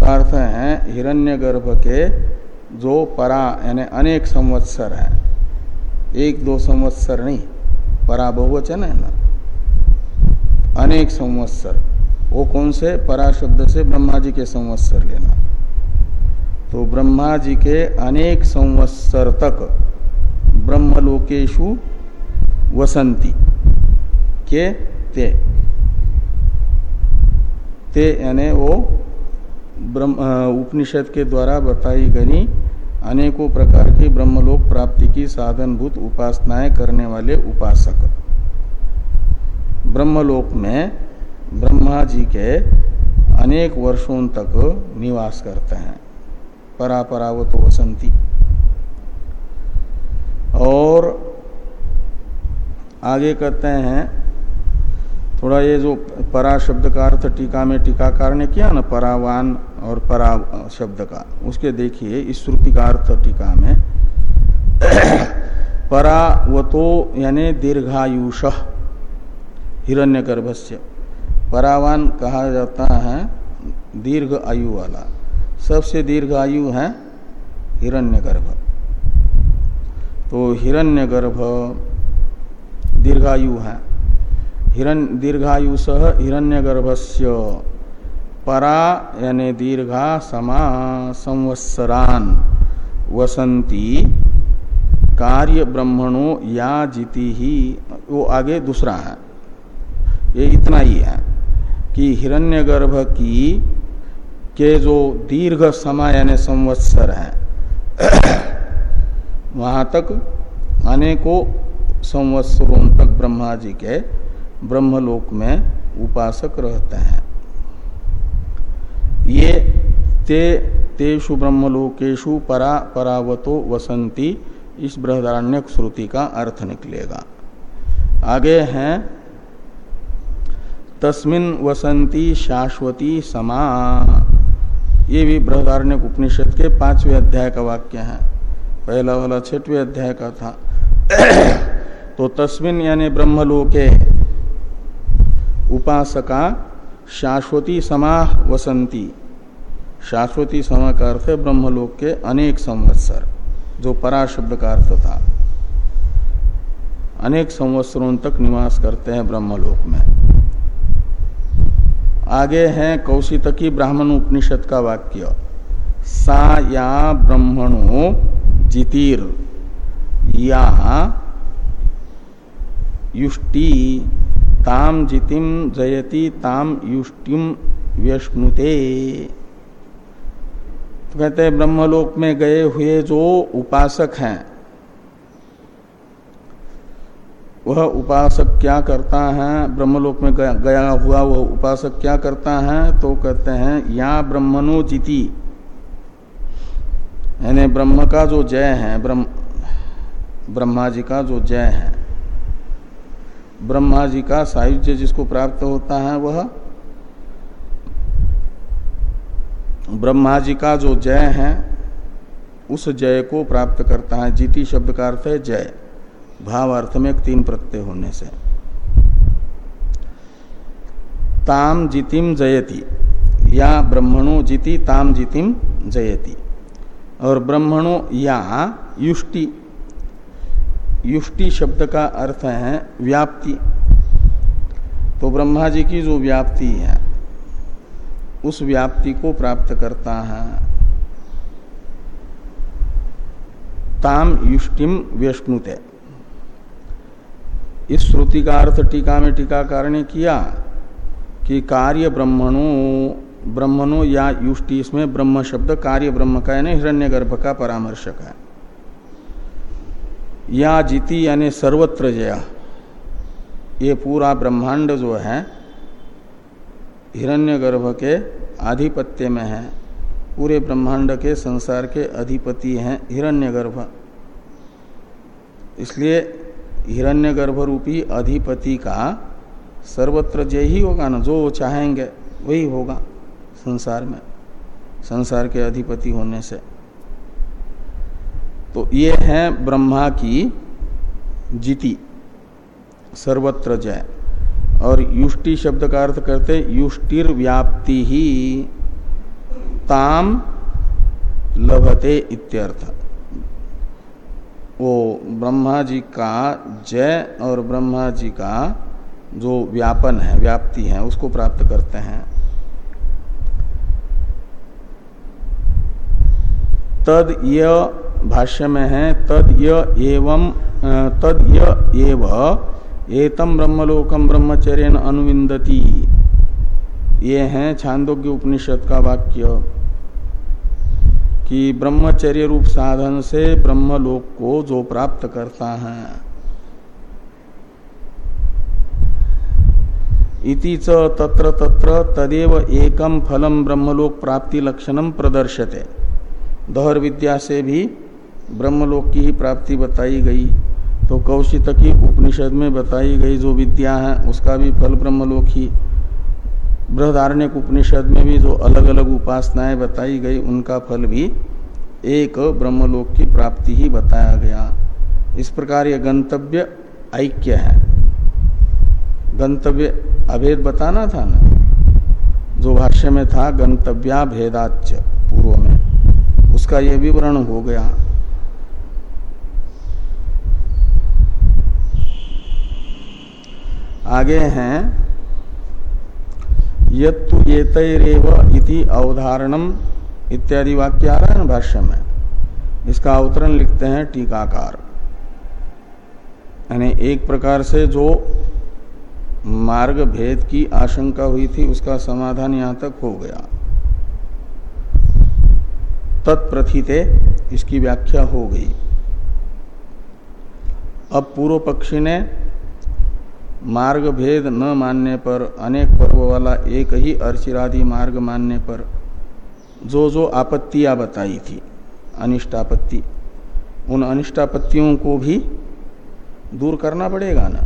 का अर्थ है हिरण्यगर्भ के जो परा, यानी अनेक संवत्सर है। एक दो संवत्सर नहीं, परा बहुवचन है ना? अनेक संवत्सर। वो कौन से? परा शब्द से ब्रह्मा जी के संवत्सर लेना। तो ब्रह्मा जी के अनेक संवत्सर तक ब्रह्मलोकेशु वसंती। के? ते। ते यानी वो ब्रह्म उपनिषद के द्वारा बताई गई अनेकों प्रकार की ब्रह्मलोक प्राप्ति की साधनभूत उपासनाएँ करने वाले उपासक। ब्रह्मलोक में ब्रह्मा जी के अनेक वर्षों तक निवास करते हैं। परापरावत वसंती। और आगे कहते हैं, थोड़ा ये जो परा शब्द का अर्थ टीका में टीकाकार ने किया ना, परावान और परा शब्द का, उसके देखिए इस श्रुति का अर्थ टीका में। परावतो यानी दीर्घायुष हिरण्य गर्भस्य परावान कहा जाता है दीर्घ आयु वाला। सबसे दीर्घ आयु है हिरण्यगर्भ। तो हिरण्यगर्भ दीर्घायु है। हिरण दीर्घायुष हिरण्यगर्भस्य परा यानी दीर्घा समा संवत्सरान वसंती कार्य ब्रह्मणो या जीती ही वो आगे दूसरा है। ये इतना ही है। कि हिरण्यगर्भ की के जो दीर्घ समय यानी संवत्सर है, वहाँ तक अनेकों संवत्सरों तक ब्रह्मा जी के ब्रह्मलोक में उपासक रहते हैं। ये ते, तेषु ब्रह्मलोकेशु परा, परावतो वसंती इस बृहदारण्यक श्रुति का अर्थ निकलेगा। आगे हैं तस्मिन वसंती शाश्वती समा। ये भी बृहदारण्यक उपनिषद के पाँचवें अध्याय का वाक्य है। पहला वाला छठवें अध्याय का था। तो तस्मिन यानी ब्रह्मलोके उपासका शाश्वती समा वसंती शाश्वती समा का अर्थ है ब्रह्मलोक के अनेक संवत्सर, जो परा शब्द का अर्थ था। अनेक संवत्सरों तक निवास करते हैं ब्रह्मलोक में। आगे है कौशितकी ब्राह्मण उपनिषद का वाक्य। सा या ब्रह्मणो जितिर। या युष्टि ताम जितिम जयति ताम युष्टिम व्यश्नुते तो कहते हैं, ब्रह्मलोक में गए हुए जो उपासक हैं वह उपासक क्या करता है? ब्रह्मलोक में गया गया हुआ वह उपासक क्या करता है? तो कहते हैं, या ब्रह्मनो जिति। यानी ब्रह्म का जो जय है, ब्रह्म, ब्रह्मा जी का जो जय है, ब्रह्मा जी का सायुज्य जिसको प्राप्त होता है वह ब्रह्मा जी का जो जय है, उस जय को प्राप्त करता है। जीती शब्द का अर्थ है जय। भाव अर्थ में तीन प्रत्यय होने से। ताम जितिम जयति। या ब्रह्मणो जिति, ताम जितिम जयति। और ब्रह्मणो या, युष्टि। युष्टि शब्द का अर्थ है व्याप्ति। तो ब्रह्मा जी की जो व्याप्ति है, उस व्याप्ति को प्राप्त करता है। ताम युष्टिम व्यष्णुते। इस श्रुति का अर्थ टीका में टीकाकार ने किया कि कार्य ब्रह्मणो ब्रह्मणो या युष्टि, इसमें ब्रह्म शब्द कार्य ब्रह्म का, यानी हिरण्य गर्भ का परामर्शक है। या जीति यानी सर्वत्र जया। ये पूरा ब्रह्मांड जो है, हिरण्यगर्भ के आधिपत्य में है। पूरे ब्रह्मांड के संसार के अधिपति हैं हिरण्यगर्भ। इसलिए हिरण्यगर्भ रूपी अधिपति का सर्वत्र जय ही होगा ना, जो चाहेंगे, वही होगा संसार में, संसार के अधिपति होने से। तो ये है ब्रह्मा की जीति, सर्वत्र जय। और युष्टि शब्द का अर्थ करते युष्टिर व्याप्ति ही, ताम लभते इत्यर्थ। वो ब्रह्मा जी का जय और ब्रह्मा जी का जो व्यापन है, व्याप्ति है, उसको प्राप्त करते हैं। तद य भाष्य में है, तद य एवं तद य एव, एतम ब्रह्मलोकम ब्रह्मचर्य अनुविंदती। ये है छांदोग्य उपनिषद का वाक्य। कि ब्रह्मचर्य रूप साधन से ब्रह्मलोक को जो प्राप्त करता है। इति च तत्र तत्र तदेव एकम फलम ब्रह्मलोक प्राप्ति लक्षणम प्रदर्शते। दहर विद्या से भी ब्रह्मलोक की ही प्राप्ति बताई गई। तो कौशितकी उपनिषद में बताई गई जो विद्या है, उसका भी फल ब्रह्मलोक ही। बृहदारण्य उपनिषद में भी जो अलग अलग उपासनाएँ बताई गई, उनका फल भी एक ब्रह्मलोक की प्राप्ति ही बताया गया। इस प्रकार यह गंतव्य ऐक्य है। गंतव्य अभेद बताना था ना? जो भाष्य में था गंतव्या भेदाच पूर्व में, उसका यह विवरण हो गया। आगे हैं यत्तु येतरेव इति अवधारणम इत्यादि वाक्य आ रहा है। ना भाष्य में इसका अवतरण लिखते हैं टीकाकार। यानी एक प्रकार से जो मार्ग भेद की आशंका हुई थी, उसका समाधान यहाँ तक हो गया। तत्प्रथिते इसकी व्याख्या हो गई। अब पूर्व पक्षी ने मार्ग भेद न मानने पर अनेक पर्व वाला एक ही अर्चिरादि मार्ग मानने पर जो जो आपत्तियाँ बताई थी, अनिष्टापत्ति, उन अनिष्टापत्तियों को भी दूर करना पड़ेगा ना।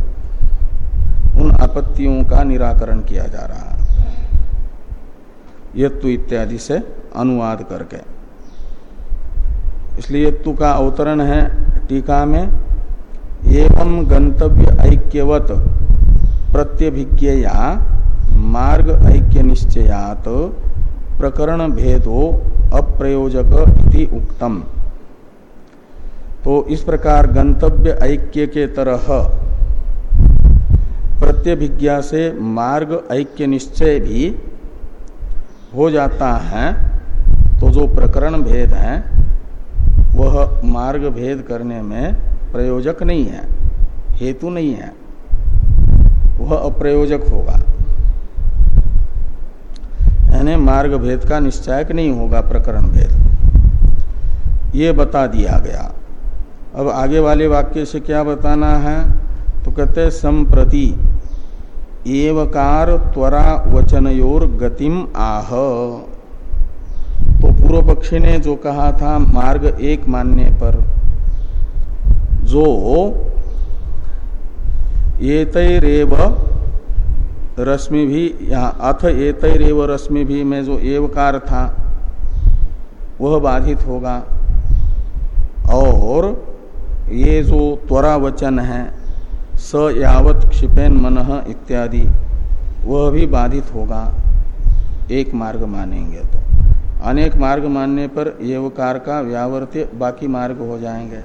उन आपत्तियों का निराकरण किया जा रहा। यत्तु इत्यादि से अनुवाद करके। इसलिए यत्तु का अवतरण है टीका में, एवं गंतव्य ऐक्यवत। प्रत्यभिज्ञया मार्ग ऐक्य निश्चयात प्रकरण भेदो अप्रयोजक इति उक्तम। तो इस प्रकार गंतव्य ऐक्य के तरह प्रत्यभिज्ञा से मार्ग ऐक्य निश्चय भी हो जाता है तो जो प्रकरण भेद है, वह मार्ग भेद करने में प्रयोजक नहीं है, हेतु नहीं है। वह अप्रयोजक होगा। यानी मार्ग भेद का निश्चायक नहीं होगा, प्रकरण भेद। ये बता दिया गया। अब आगे वाले वाक्य से क्या बताना है? तो कहते संप्रति एवकार त्वरा वचनयोर गतिम आह। तो पूर्व पक्षी ने जो कहा था, मार्ग एक मानने पर, जो एतरेव रश्मि भी यहाँ अथ एतरेव रश्मि भी में जो एवकार था, वह बाधित होगा। और ये जो त्वरा वचन है, स यावत क्षिपेन मन इत्यादि, वह भी बाधित होगा। एक मार्ग मानेंगे तो। अनेक मार्ग मानने पर एवकार का व्यावर्त्य बाकी मार्ग हो जाएँगे।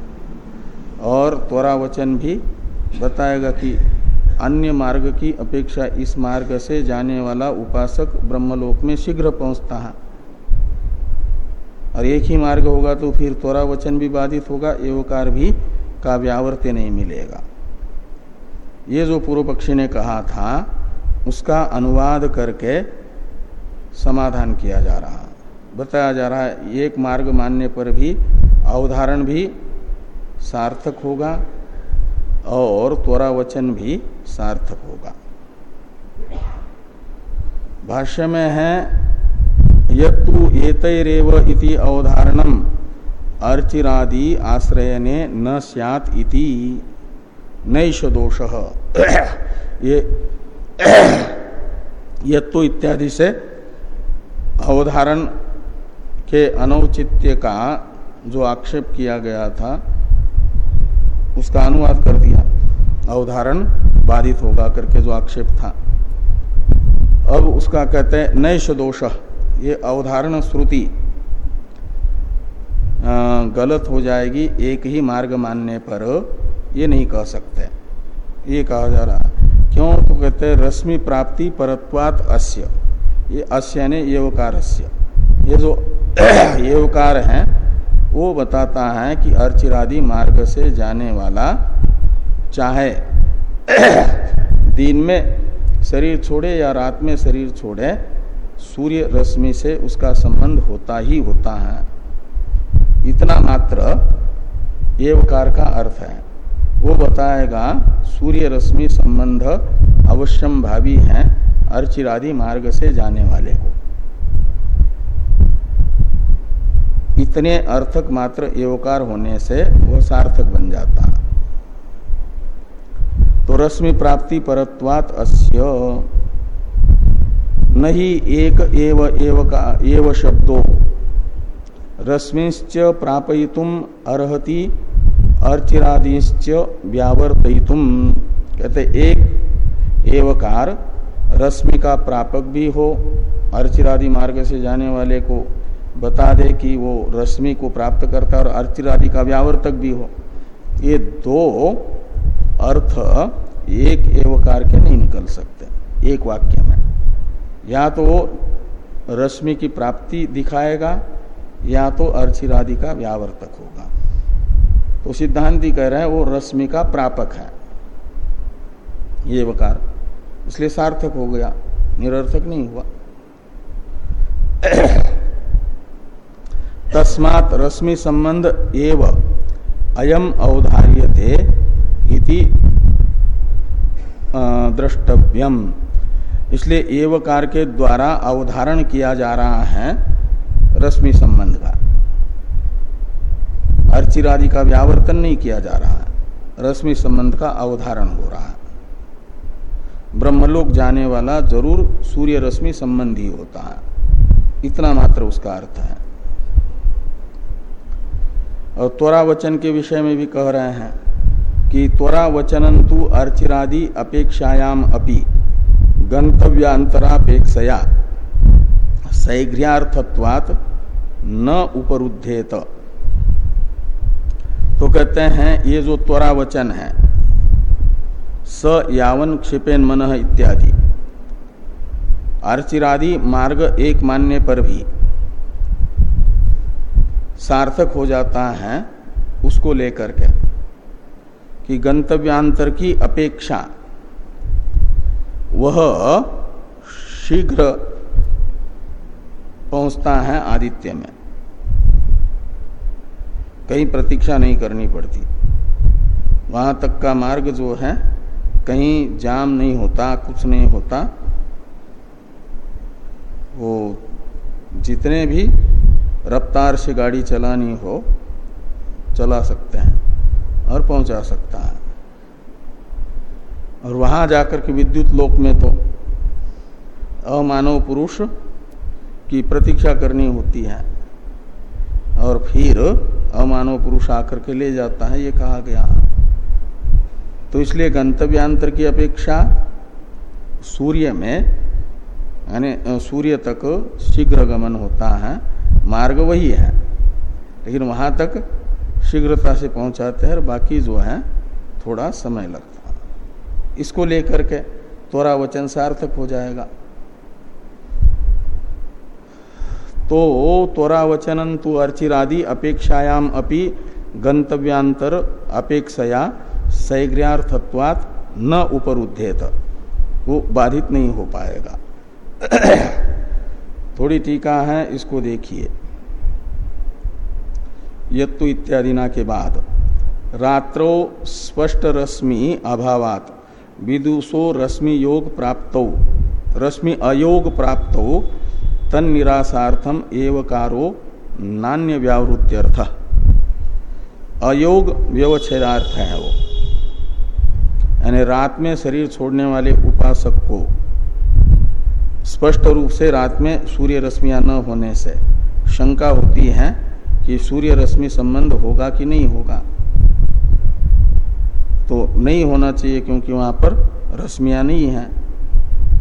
और त्वरा वचन भी बताएगा कि अन्य मार्ग की अपेक्षा इस मार्ग से जाने वाला उपासक ब्रह्मलोक में शीघ्र पहुँचता है। और एक ही मार्ग होगा तो फिर त्वरा वचन भी बाधित होगा, एवकार भी का व्यावर्त्य नहीं मिलेगा। ये जो पूर्व पक्षी ने कहा था, उसका अनुवाद करके समाधान किया जा रहा। बताया जा रहा है, एक मार्ग मानने पर भी अवधारण भी सार्थक होगा और त्वरा वचन भी सार्थक होगा। भाष्य में है, यत्तु एतरेव इति अवधारणम, अर्चिरादि आश्रयने न स्यात् इति। नैश दोष। ये यत्तु इत्यादि से अवधारण के अनौचित्य का जो आक्षेप किया गया था उसका अनुवाद कर दिया। अवधारण बाधित होगा करके जो आक्षेप था। अब उसका कहते हैं नैश दोष ये अवधारण श्रुति गलत हो जाएगी, एक ही मार्ग मानने पर ये नहीं कह सकते। ये कहा जा रहा क्यों? तो कहते हैं, रश्मि प्राप्ति परत्वात अस्य। ये अस्य ने येवकार ये जो येवकार है वो बताता है कि अर्चिरादि मार्ग से जाने वाला चाहे। दिन में शरीर छोड़े या रात में शरीर छोड़े, सूर्य रश्मि से उसका संबंध होता ही होता है। इतना मात्र एवकार का अर्थ है। वो बताएगा, सूर्य रश्मि संबंध अवश्यम भावी है अर्चिरादि मार्ग से जाने वाले को। इतने अर्थक मात्र एवकार होने से वह सार्थक बन जाता। तो रश्मि प्राप्ति परत्वात अस्य। नहीं एक एव एव का एव शब्दो। रश्मिश्च प्रापयितुम अर्हति, अर्चिरादिश्च व्यावर्तयितुम। कहते एक एवकार रश्मि का प्रापक भी हो, अर्चिरादि मार्ग से जाने वाले को बता दे कि वो रश्मि को प्राप्त करता है और अर्चिरादि का व्यावर्तक भी हो। ये दो अर्थ एक एवकार के नहीं निकल सकते। एक वाक्य में। या तो रश्मि की प्राप्ति दिखाएगा, या तो अर्चिरादि का व्यावर्तक होगा। तो सिद्धांति कह रहे हैं, वो रश्मि का प्रापक है। ये वकार इसलिए सार्थक हो गया, निरर्थक नहीं हुआ। तस्मात रश्मि संबंध एव अयम अवधार्यते इति द्रष्टव्यम। इसलिए एवकार के द्वारा अवधारण किया जा रहा है रश्मि संबंध का। अर्चिरादि का व्यावर्तन नहीं किया जा रहा है। रश्मि संबंध का अवधारण हो रहा है। ब्रह्मलोक जाने वाला ज़रूर सूर्य रश्मि संबंधी होता है। इतना मात्र उसका अर्थ है। और त्वरा वचन के विषय में भी कह रहे हैं कि त्वरा वचनंतु अर्चिरादि अपेक्षायाम अपि गंतव्यांतरापेक्षया सैघ्रियार्थत्वात न उपरुद्धेत। तो कहते हैं, ये जो त्वरा वचन है, स यावन क्षिपेन मन इत्यादि। अर्चिरादि मार्ग एक मानने पर भी सार्थक हो जाता है उसको लेकर के, कि गंतव्यांतर की अपेक्षा वह शीघ्र पहुँचता है आदित्य में। कहीं प्रतीक्षा नहीं करनी पड़ती। वहाँ तक का मार्ग जो है, कहीं जाम नहीं होता, कुछ नहीं होता। वो जितने भी रफ्तार से गाड़ी चलानी हो, चला सकते हैं और पहुँचा सकता है। और वहाँ जाकर के विद्युत लोक में तो अमानव पुरुष की प्रतीक्षा करनी होती है और फिर अमानव पुरुष आकर के ले जाता है, ये कहा गया। तो इसलिए गंतव्यांतर की अपेक्षा सूर्य में, यानी सूर्य तक शीघ्र गमन होता है। मार्ग वही है। लेकिन वहाँ तक शीघ्रता से पहुंचाते हैं और बाकी जो है, थोड़ा समय लगता है। इसको लेकर के त्वरा वचन सार्थक हो जाएगा। तो त्वरा वचन तु अर्चिरादि अपेक्षायाम अपि गंतव्यांतर अपेक्षया सैग्र्यार्थत्वात् न उपरुद्धेत वो बाधित नहीं हो पाएगा। थोड़ी टीका है, इसको देखिए। यत्तु इत्यादि ना के बाद। रात्रो स्पष्ट रश्मि अभावात। विदुषो रश्मि योग प्राप्त। रश्मि अयोग प्राप्त। तन निराशार्थम एवकारो नान्य व्यावृत्त्यर्थ अयोग व्यवच्छेदार्थ है वो। यानी रात में शरीर छोड़ने वाले उपासक को स्पष्ट रूप से रात में सूर्य रश्मियाँ न होने से शंका होती है। कि सूर्य रश्मि संबंध होगा कि नहीं होगा? तो नहीं होना चाहिए क्योंकि वहाँ पर रश्मियाँ नहीं है।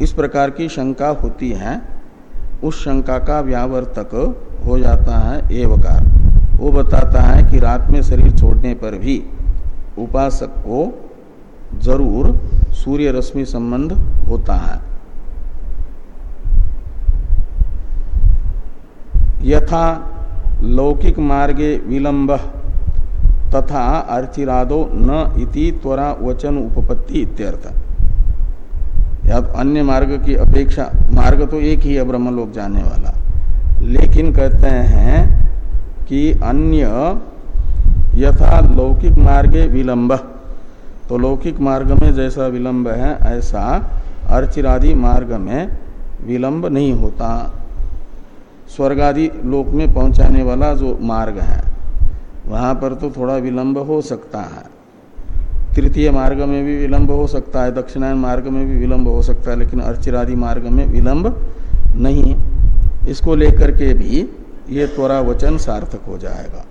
इस प्रकार की शंका होती है। उस शंका का व्यावर्तक हो जाता है एवकार। वो बताता है कि रात में शरीर छोड़ने पर भी उपासक को ज़रूर सूर्य रश्मि संबंध होता है। यथा लौकिक मार्गे विलंब तथा अर्चिरादो न इति त्वरा वचन उपपत्ति इत्यर्थ। या अन्य मार्ग की अपेक्षा, मार्ग तो एक ही है ब्रह्मलोक जाने वाला। लेकिन कहते हैं कि अन्य यथा लौकिक मार्गे विलंब। तो लौकिक मार्ग में जैसा विलंब है, ऐसा अर्चिरादि मार्ग में विलंब नहीं होता। स्वर्गादि लोक में पहुँचाने वाला जो मार्ग है, वहाँ पर तो थोड़ा विलंब हो सकता है। तृतीय मार्ग में भी विलंब हो सकता है, दक्षिणायन मार्ग में भी विलंब हो सकता है, लेकिन अर्चिरादि मार्ग में विलंब नहीं इसको लेकर के भी ये त्वरा वचन सार्थक हो जाएगा।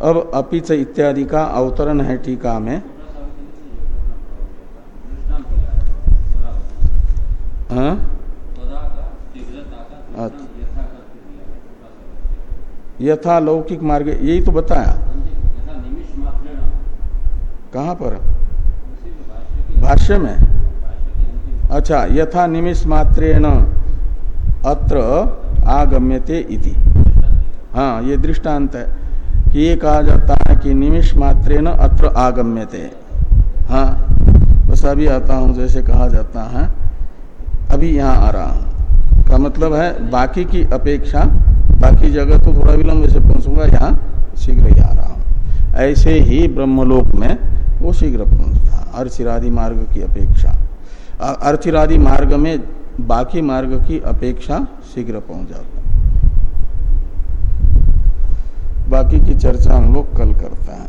अब अपिच इत्यादि का अवतरण है टीका में। हाँ? यथा लौकिक मार्ग, यही तो बताया। कहाँ पर? भाष्य में। अच्छा यथा निमिष मात्रेण अत्र आगम्यते इति। हाँ ये दृष्टांत है कि ये कहा जाता है कि निमिष मात्रेण अत्र आगम्यते। हाँ बस अभी आता हूँ जैसे कहा जाता है। अभी यहाँ आ रहा हूँ। का मतलब है, बाकी की अपेक्षा, बाकी जगह तो थोड़ा विलंब से पहुंचूँगा, यहाँ शीघ्र ही आ रहा हूँ। ऐसे ही ब्रह्मलोक में वो शीघ्र पहुँचता, अर्चिरादि मार्ग की अपेक्षा। अर्चिरादि मार्ग में बाकी मार्ग की अपेक्षा शीघ्र पहुँच जाता। बाकी की चर्चा हम लोग कल करते हैं।